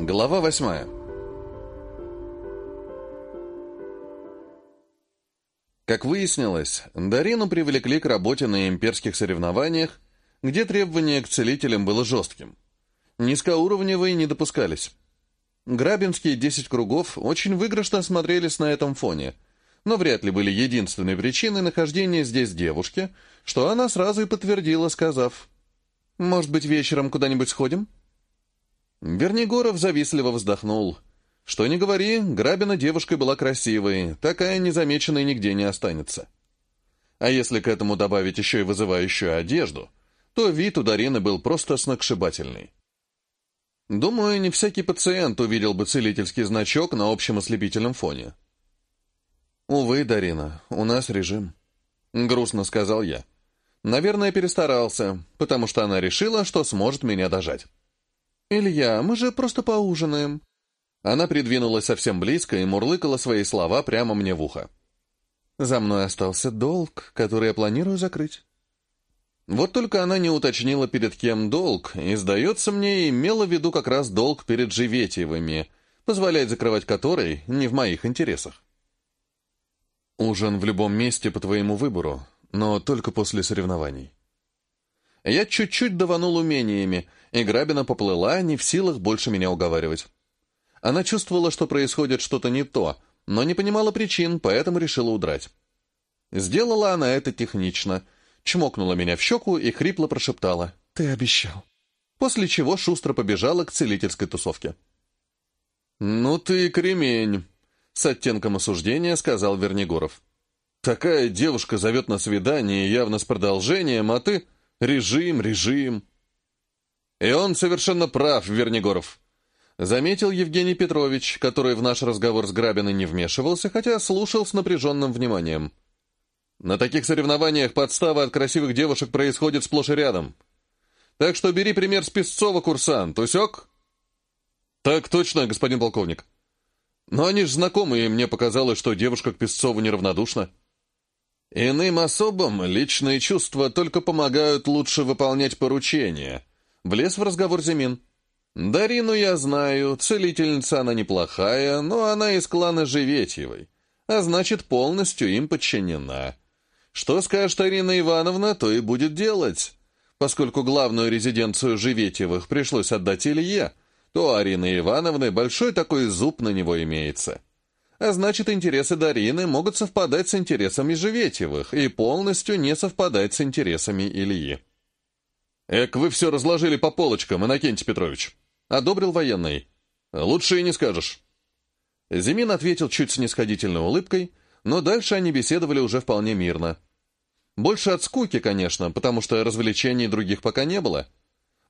Глава восьмая. Как выяснилось, Дарину привлекли к работе на имперских соревнованиях, где требование к целителям было жестким. Низкоуровневые не допускались. Грабинские 10 кругов очень выигрышно смотрелись на этом фоне, но вряд ли были единственной причиной нахождения здесь девушки, что она сразу и подтвердила, сказав, «Может быть, вечером куда-нибудь сходим?» Вернигоров завистливо вздохнул. Что ни говори, Грабина девушкой была красивой, такая незамеченной нигде не останется. А если к этому добавить еще и вызывающую одежду, то вид у Дарины был просто сногсшибательный. Думаю, не всякий пациент увидел бы целительский значок на общем ослепительном фоне. «Увы, Дарина, у нас режим», — грустно сказал я. «Наверное, перестарался, потому что она решила, что сможет меня дожать». «Илья, мы же просто поужинаем». Она придвинулась совсем близко и мурлыкала свои слова прямо мне в ухо. «За мной остался долг, который я планирую закрыть». Вот только она не уточнила, перед кем долг, и, сдается мне, имела в виду как раз долг перед Живетьевыми, позволять закрывать который не в моих интересах. «Ужин в любом месте по твоему выбору, но только после соревнований». Я чуть-чуть даванул умениями, и Грабина поплыла, не в силах больше меня уговаривать. Она чувствовала, что происходит что-то не то, но не понимала причин, поэтому решила удрать. Сделала она это технично, чмокнула меня в щеку и хрипло прошептала «Ты обещал». После чего шустро побежала к целительской тусовке. «Ну ты кремень», — с оттенком осуждения сказал Вернигоров. «Такая девушка зовет на свидание явно с продолжением, а ты...» Режим, режим. И он совершенно прав, Вернигоров. Заметил Евгений Петрович, который в наш разговор с Грабиной не вмешивался, хотя слушал с напряженным вниманием. На таких соревнованиях подстава от красивых девушек происходит сплошь и рядом. Так что бери пример с Песцова, курсант, усек? Так точно, господин полковник. Но они ж знакомы, и мне показалось, что девушка к Песцову неравнодушна. Иным особам личные чувства только помогают лучше выполнять поручения. Влез в разговор Зимин. Дарину я знаю, целительница она неплохая, но она из клана Живетьевой, а значит, полностью им подчинена. Что скажет Арина Ивановна, то и будет делать. Поскольку главную резиденцию Живетьевых пришлось отдать Илье, то у Арины Ивановны большой такой зуб на него имеется а значит, интересы Дарины могут совпадать с интересами Живетьевых и полностью не совпадать с интересами Ильи. «Эк, вы все разложили по полочкам, Иннокентий Петрович», — одобрил военный. «Лучше и не скажешь». Зимин ответил чуть снисходительной улыбкой, но дальше они беседовали уже вполне мирно. Больше от скуки, конечно, потому что развлечений других пока не было.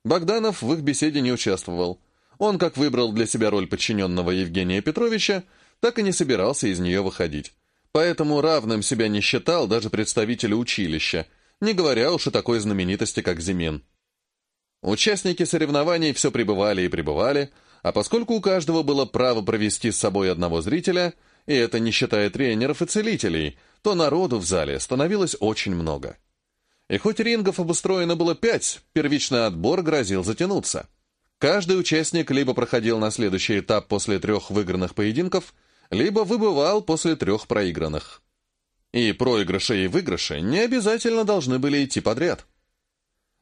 Богданов в их беседе не участвовал. Он как выбрал для себя роль подчиненного Евгения Петровича, так и не собирался из нее выходить. Поэтому равным себя не считал даже представители училища, не говоря уж о такой знаменитости, как Зимин. Участники соревнований все пребывали и пребывали, а поскольку у каждого было право провести с собой одного зрителя, и это не считая тренеров и целителей, то народу в зале становилось очень много. И хоть рингов обустроено было пять, первичный отбор грозил затянуться. Каждый участник либо проходил на следующий этап после трех выигранных поединков – либо выбывал после трех проигранных. И проигрыши и выигрыши не обязательно должны были идти подряд.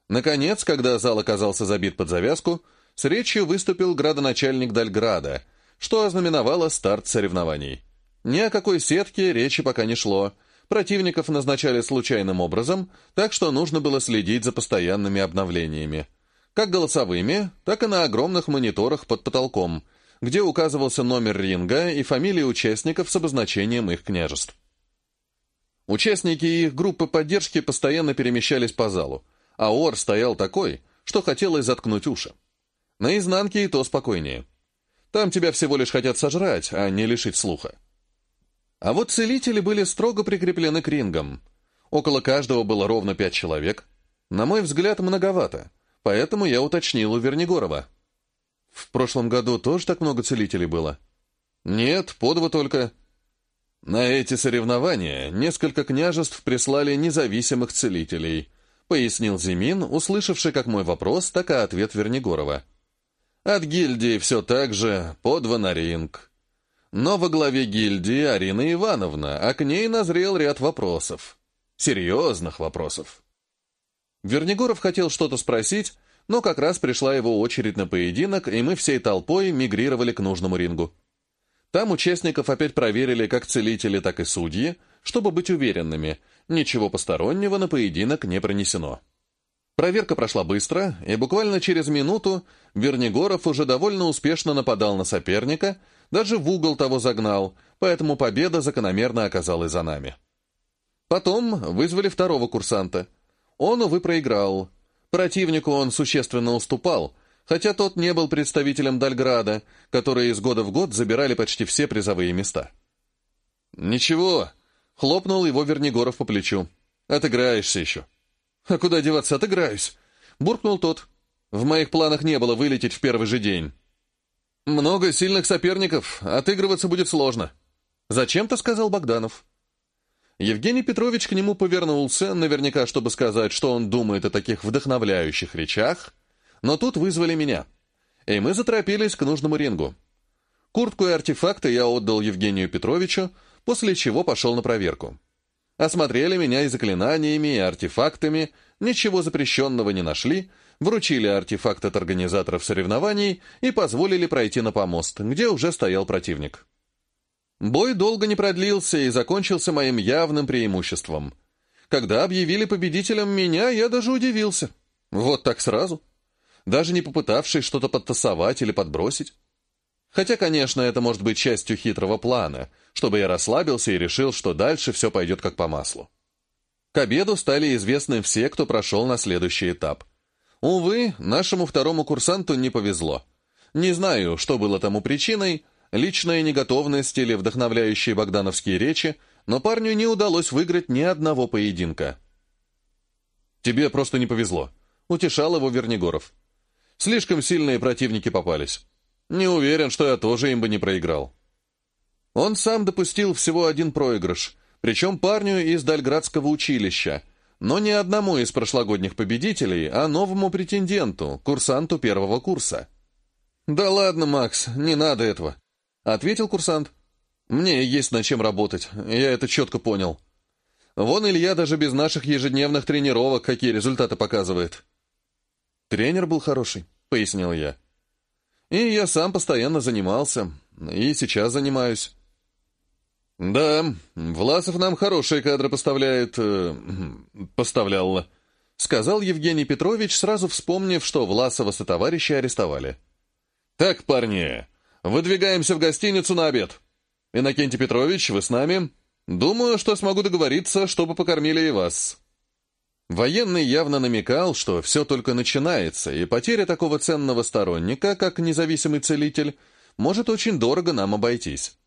Наконец, когда зал оказался забит под завязку, с речью выступил градоначальник Дальграда, что ознаменовало старт соревнований. Ни о какой сетке речи пока не шло, противников назначали случайным образом, так что нужно было следить за постоянными обновлениями. Как голосовыми, так и на огромных мониторах под потолком – где указывался номер ринга и фамилии участников с обозначением их княжеств. Участники их группы поддержки постоянно перемещались по залу, а ор стоял такой, что хотелось заткнуть уши. На изнанке и то спокойнее. Там тебя всего лишь хотят сожрать, а не лишить слуха. А вот целители были строго прикреплены к рингам. Около каждого было ровно пять человек. На мой взгляд, многовато, поэтому я уточнил у Вернигорова. В прошлом году тоже так много целителей было? Нет, по два только. На эти соревнования несколько княжеств прислали независимых целителей, пояснил Зимин, услышавший как мой вопрос, так и ответ Вернигорова. От гильдии все так же подво на ринг. Но во главе гильдии Арина Ивановна, а к ней назрел ряд вопросов. Серьезных вопросов. Вернигоров хотел что-то спросить, но как раз пришла его очередь на поединок, и мы всей толпой мигрировали к нужному рингу. Там участников опять проверили как целители, так и судьи, чтобы быть уверенными, ничего постороннего на поединок не пронесено. Проверка прошла быстро, и буквально через минуту Вернигоров уже довольно успешно нападал на соперника, даже в угол того загнал, поэтому победа закономерно оказалась за нами. Потом вызвали второго курсанта. Он, увы, проиграл. Противнику он существенно уступал, хотя тот не был представителем Дальграда, которые из года в год забирали почти все призовые места. «Ничего», — хлопнул его Вернигоров по плечу. «Отыграешься еще». «А куда деваться, отыграюсь?» — буркнул тот. «В моих планах не было вылететь в первый же день». «Много сильных соперников, отыгрываться будет сложно». «Зачем-то», — сказал Богданов. Евгений Петрович к нему повернулся, наверняка, чтобы сказать, что он думает о таких вдохновляющих речах, но тут вызвали меня, и мы заторопились к нужному рингу. Куртку и артефакты я отдал Евгению Петровичу, после чего пошел на проверку. Осмотрели меня и заклинаниями, и артефактами, ничего запрещенного не нашли, вручили артефакт от организаторов соревнований и позволили пройти на помост, где уже стоял противник. Бой долго не продлился и закончился моим явным преимуществом. Когда объявили победителем меня, я даже удивился. Вот так сразу. Даже не попытавшись что-то подтасовать или подбросить. Хотя, конечно, это может быть частью хитрого плана, чтобы я расслабился и решил, что дальше все пойдет как по маслу. К обеду стали известны все, кто прошел на следующий этап. Увы, нашему второму курсанту не повезло. Не знаю, что было тому причиной, личная неготовность или вдохновляющие богдановские речи, но парню не удалось выиграть ни одного поединка. «Тебе просто не повезло», — утешал его Вернигоров. «Слишком сильные противники попались. Не уверен, что я тоже им бы не проиграл». Он сам допустил всего один проигрыш, причем парню из Дальградского училища, но не одному из прошлогодних победителей, а новому претенденту, курсанту первого курса. «Да ладно, Макс, не надо этого», Ответил курсант. «Мне есть над чем работать, я это четко понял. Вон Илья даже без наших ежедневных тренировок какие результаты показывает». «Тренер был хороший», — пояснил я. «И я сам постоянно занимался, и сейчас занимаюсь». «Да, Власов нам хорошие кадры поставляет... Э, поставлял», — сказал Евгений Петрович, сразу вспомнив, что Власова со товарищи арестовали. «Так, парни, Выдвигаемся в гостиницу на обед. Иннокентий Петрович, вы с нами? Думаю, что смогу договориться, чтобы покормили и вас». Военный явно намекал, что все только начинается, и потеря такого ценного сторонника, как независимый целитель, может очень дорого нам обойтись.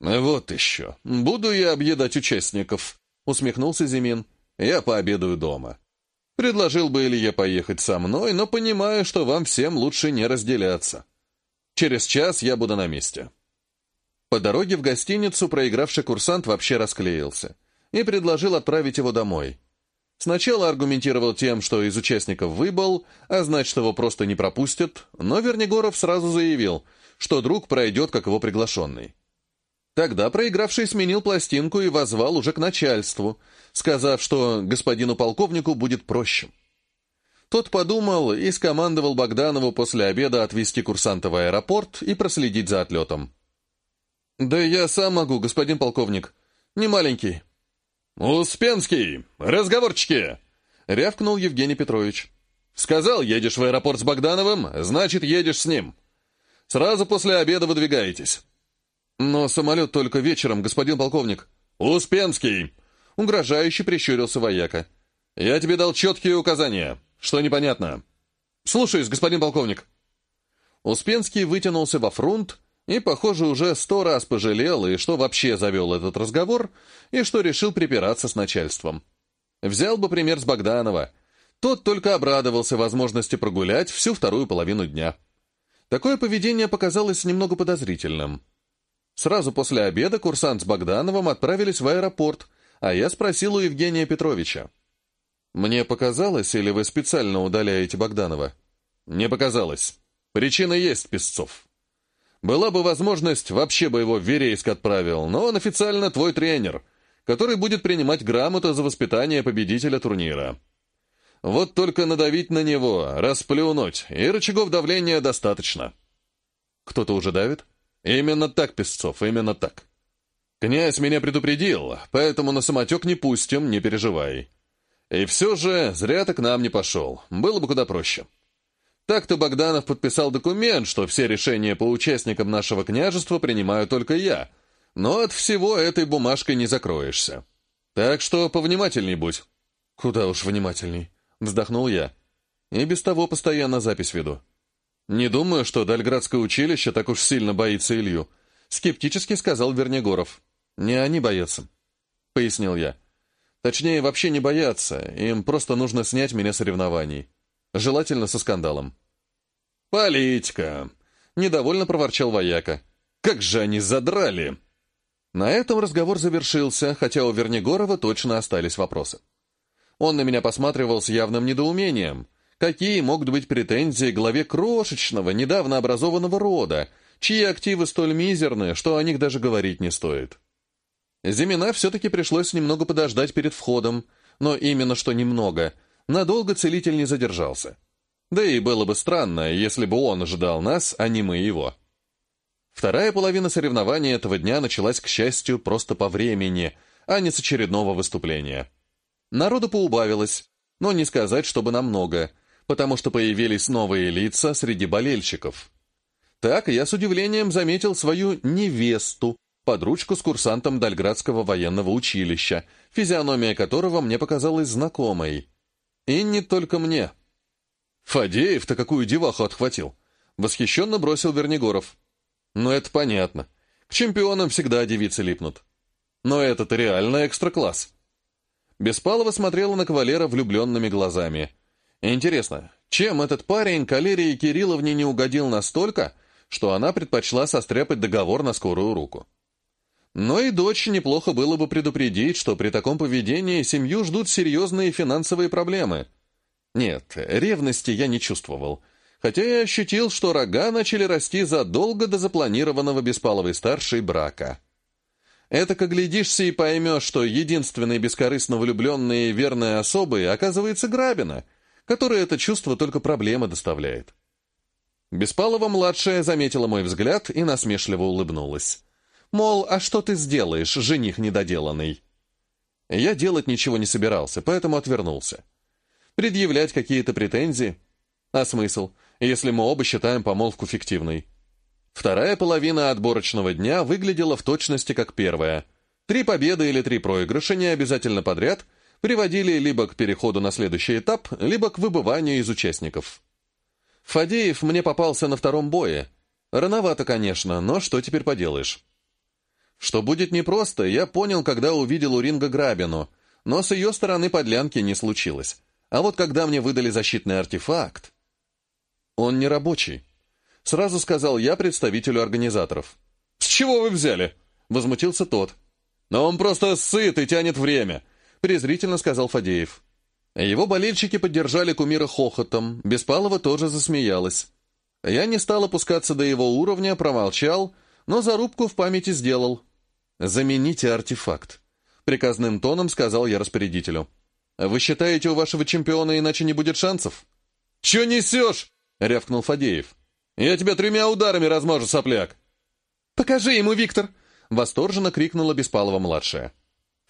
«Вот еще. Буду я объедать участников», — усмехнулся Зимин. «Я пообедаю дома. Предложил бы Илье поехать со мной, но понимаю, что вам всем лучше не разделяться. Через час я буду на месте». По дороге в гостиницу проигравший курсант вообще расклеился и предложил отправить его домой. Сначала аргументировал тем, что из участников выбыл, а значит, его просто не пропустят, но Вернигоров сразу заявил, что друг пройдет как его приглашенный. Тогда проигравший сменил пластинку и возвал уже к начальству, сказав, что господину полковнику будет проще. Тот подумал и скомандовал Богданову после обеда отвезти курсанта в аэропорт и проследить за отлетом. «Да я сам могу, господин полковник. Не маленький». «Успенский! Разговорчики!» — рявкнул Евгений Петрович. «Сказал, едешь в аэропорт с Богдановым, значит, едешь с ним. Сразу после обеда выдвигаетесь». «Но самолет только вечером, господин полковник». «Успенский!» — угрожающе прищурился вояка. «Я тебе дал четкие указания. «Что непонятно?» «Слушаюсь, господин полковник». Успенский вытянулся во фронт и, похоже, уже сто раз пожалел, и что вообще завел этот разговор, и что решил припираться с начальством. Взял бы пример с Богданова. Тот только обрадовался возможности прогулять всю вторую половину дня. Такое поведение показалось немного подозрительным. Сразу после обеда курсант с Богдановым отправились в аэропорт, а я спросил у Евгения Петровича. «Мне показалось, или вы специально удаляете Богданова?» «Не показалось. Причина есть, Песцов. Была бы возможность, вообще бы его в Верейск отправил, но он официально твой тренер, который будет принимать грамоту за воспитание победителя турнира. Вот только надавить на него, расплюнуть, и рычагов давления достаточно. Кто-то уже давит? Именно так, Песцов, именно так. Князь меня предупредил, поэтому на самотек не пустим, не переживай. И все же зря ты к нам не пошел, было бы куда проще. Так-то Богданов подписал документ, что все решения по участникам нашего княжества принимаю только я, но от всего этой бумажкой не закроешься. Так что повнимательней будь. Куда уж внимательней. Вздохнул я. И без того постоянно запись веду. Не думаю, что Дальградское училище так уж сильно боится Илью. Скептически сказал Вернегоров. Не они боятся. Пояснил я. Точнее, вообще не боятся. Им просто нужно снять меня соревнований. Желательно со скандалом. «Политика!» — недовольно проворчал вояка. «Как же они задрали!» На этом разговор завершился, хотя у Вернегорова точно остались вопросы. Он на меня посматривал с явным недоумением. Какие могут быть претензии главе крошечного, недавно образованного рода, чьи активы столь мизерны, что о них даже говорить не стоит? Зимина все-таки пришлось немного подождать перед входом, но именно что немного. Надолго целитель не задержался. Да и было бы странно, если бы он ожидал нас, а не мы его. Вторая половина соревнований этого дня началась, к счастью, просто по времени, а не с очередного выступления. Народу поубавилось, но не сказать, чтобы намного, потому что появились новые лица среди болельщиков. Так я с удивлением заметил свою невесту, подружку с курсантом Дальградского военного училища, физиономия которого мне показалась знакомой. И не только мне. Фадеев-то какую деваху отхватил. Восхищенно бросил Вернигоров. Ну, это понятно. К чемпионам всегда девицы липнут. Но это-то реально экстра-класс. Беспалова смотрела на кавалера влюбленными глазами. Интересно, чем этот парень Калерии Кирилловне не угодил настолько, что она предпочла состряпать договор на скорую руку? Но и дочь неплохо было бы предупредить, что при таком поведении семью ждут серьезные финансовые проблемы. Нет, ревности я не чувствовал, хотя и ощутил, что рога начали расти задолго до запланированного Беспаловой-старшей брака. Это как глядишься и поймешь, что единственной бескорыстно влюбленной и верной особой оказывается Грабина, которой это чувство только проблемы доставляет. Беспалова-младшая заметила мой взгляд и насмешливо улыбнулась. Мол, а что ты сделаешь, жених недоделанный? Я делать ничего не собирался, поэтому отвернулся. Предъявлять какие-то претензии? А смысл, если мы оба считаем помолвку фиктивной? Вторая половина отборочного дня выглядела в точности как первая. Три победы или три проигрыша, не обязательно подряд, приводили либо к переходу на следующий этап, либо к выбыванию из участников. Фадеев мне попался на втором бое. Рановато, конечно, но что теперь поделаешь? Что будет непросто, я понял, когда увидел у ринга Грабину, но с ее стороны подлянки не случилось. А вот когда мне выдали защитный артефакт... Он не рабочий. Сразу сказал я представителю организаторов. «С чего вы взяли?» — возмутился тот. «Но он просто сыт и тянет время», — презрительно сказал Фадеев. Его болельщики поддержали кумира хохотом, Беспалова тоже засмеялась. Я не стал опускаться до его уровня, промолчал, но зарубку в памяти сделал. «Замените артефакт», — приказным тоном сказал я распорядителю. «Вы считаете, у вашего чемпиона иначе не будет шансов?» «Че несешь?» — рявкнул Фадеев. Я тебя тремя ударами размажу, сопляк!» «Покажи ему, Виктор!» — восторженно крикнула Беспалова-младшая.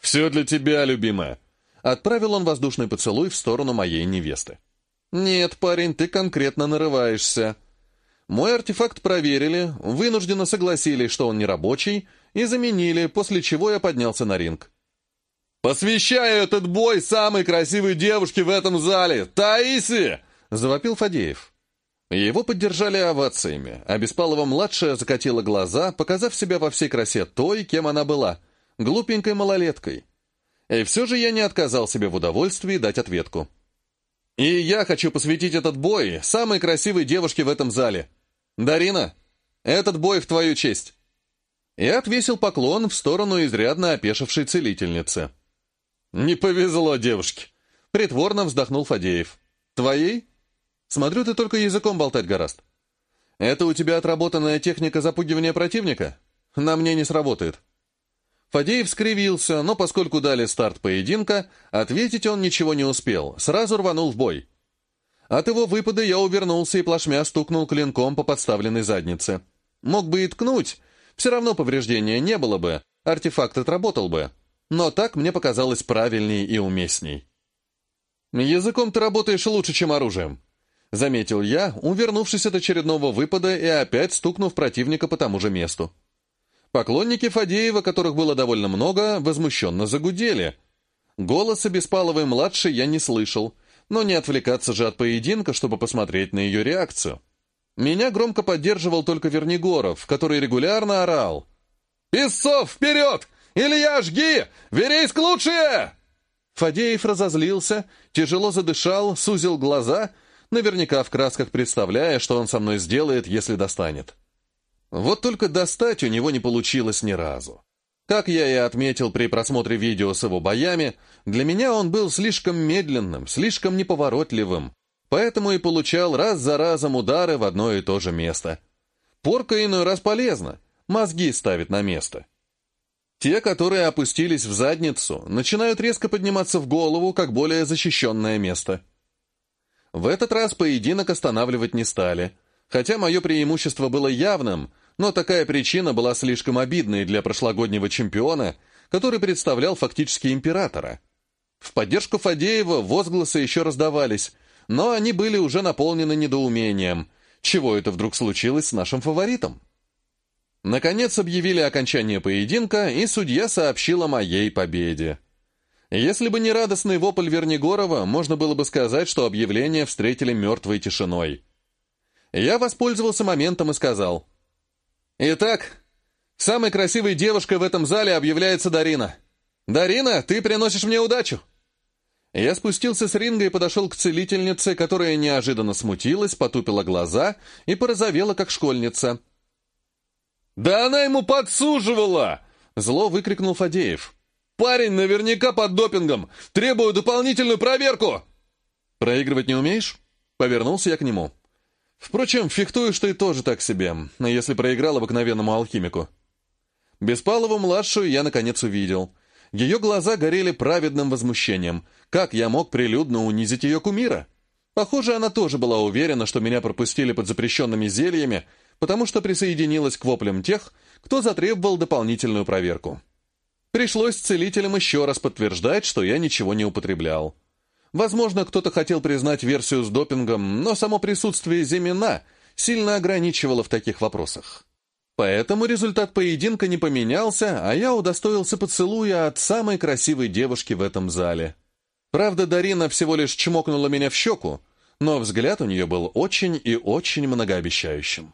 «Все для тебя, любимая!» Отправил он воздушный поцелуй в сторону моей невесты. «Нет, парень, ты конкретно нарываешься. Мой артефакт проверили, вынужденно согласились, что он не рабочий, и заменили, после чего я поднялся на ринг. «Посвящаю этот бой самой красивой девушке в этом зале, Таисе!» — завопил Фадеев. Его поддержали овациями, а Беспалова-младшая закатила глаза, показав себя во всей красе той, кем она была, глупенькой малолеткой. И все же я не отказал себе в удовольствии дать ответку. «И я хочу посвятить этот бой самой красивой девушке в этом зале. Дарина, этот бой в твою честь!» И отвесил поклон в сторону изрядно опешившей целительницы. «Не повезло девушке!» — притворно вздохнул Фадеев. «Твоей?» Смотрю, ты только языком болтать гораст. Это у тебя отработанная техника запугивания противника? На мне не сработает». Фадеев скривился, но поскольку дали старт поединка, ответить он ничего не успел, сразу рванул в бой. От его выпада я увернулся и плашмя стукнул клинком по подставленной заднице. Мог бы и ткнуть, все равно повреждения не было бы, артефакт отработал бы. Но так мне показалось правильней и уместней. «Языком ты работаешь лучше, чем оружием», — заметил я, увернувшись от очередного выпада и опять стукнув противника по тому же месту. Поклонники Фадеева, которых было довольно много, возмущенно загудели. Голоса Беспаловой-младшей я не слышал, но не отвлекаться же от поединка, чтобы посмотреть на ее реакцию. Меня громко поддерживал только Вернигоров, который регулярно орал. «Песцов, вперед! Илья, жги! Верейск лучшие!» Фадеев разозлился, тяжело задышал, сузил глаза, наверняка в красках представляя, что он со мной сделает, если достанет. Вот только достать у него не получилось ни разу. Как я и отметил при просмотре видео с его боями, для меня он был слишком медленным, слишком неповоротливым, поэтому и получал раз за разом удары в одно и то же место. Порка иной раз полезна, мозги ставит на место. Те, которые опустились в задницу, начинают резко подниматься в голову, как более защищенное место. В этот раз поединок останавливать не стали, хотя мое преимущество было явным, но такая причина была слишком обидной для прошлогоднего чемпиона, который представлял фактически императора. В поддержку Фадеева возгласы еще раздавались, но они были уже наполнены недоумением. Чего это вдруг случилось с нашим фаворитом? Наконец объявили окончание поединка, и судья сообщил о моей победе. Если бы не радостный вопль Вернигорова, можно было бы сказать, что объявление встретили мертвой тишиной. Я воспользовался моментом и сказал, Итак, самой красивой девушкой в этом зале объявляется Дарина. Дарина, ты приносишь мне удачу. Я спустился с ринга и подошел к целительнице, которая неожиданно смутилась, потупила глаза и порозовела, как школьница. «Да она ему подсуживала!» — зло выкрикнул Фадеев. «Парень наверняка под допингом! Требую дополнительную проверку!» «Проигрывать не умеешь?» — повернулся я к нему. Впрочем, фехтуешь ты тоже так себе, если проиграл обыкновенному алхимику. Беспалову-младшую я, наконец, увидел. Ее глаза горели праведным возмущением. Как я мог прилюдно унизить ее кумира? Похоже, она тоже была уверена, что меня пропустили под запрещенными зельями, потому что присоединилась к воплям тех, кто затребовал дополнительную проверку. Пришлось целителям еще раз подтверждать, что я ничего не употреблял. Возможно, кто-то хотел признать версию с допингом, но само присутствие Зимина сильно ограничивало в таких вопросах. Поэтому результат поединка не поменялся, а я удостоился поцелуя от самой красивой девушки в этом зале. Правда, Дарина всего лишь чмокнула меня в щеку, но взгляд у нее был очень и очень многообещающим.